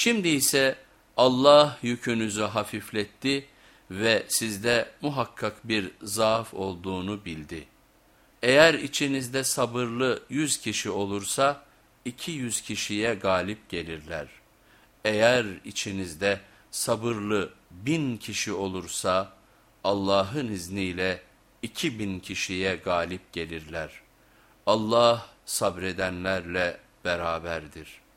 Şimdi ise Allah yükünüzü hafifletti ve sizde muhakkak bir zaaf olduğunu bildi. Eğer içinizde sabırlı yüz kişi olursa iki yüz kişiye galip gelirler. Eğer içinizde sabırlı bin kişi olursa Allah'ın izniyle iki bin kişiye galip gelirler. Allah sabredenlerle beraberdir.''